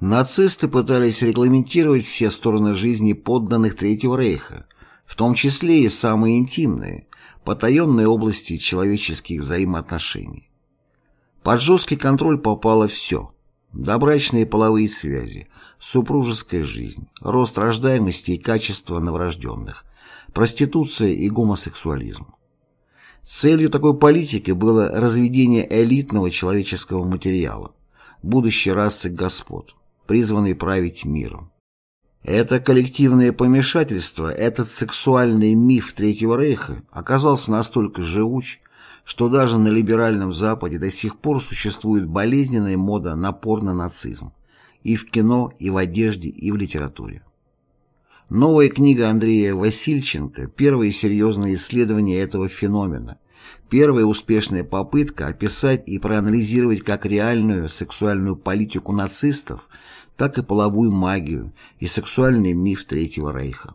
Нацисты пытались регламентировать все стороны жизни подданных Третьего Рейха, в том числе и самые интимные, потаенные области человеческих взаимоотношений. Под жесткий контроль попало все – добрачные половые связи, супружеская жизнь, рост рождаемости и качество новорожденных, проституция и гомосексуализм. Целью такой политики было разведение элитного человеческого материала, будущей расы господ призванный править миром. Это коллективное помешательство, этот сексуальный миф Третьего Рейха оказался настолько живуч, что даже на либеральном Западе до сих пор существует болезненная мода на порно-нацизм и в кино, и в одежде, и в литературе. Новая книга Андрея Васильченко – первое серьезное исследование этого феномена, первая успешная попытка описать и проанализировать как реальную сексуальную политику нацистов – так и половую магию и сексуальный миф Третьего Рейха.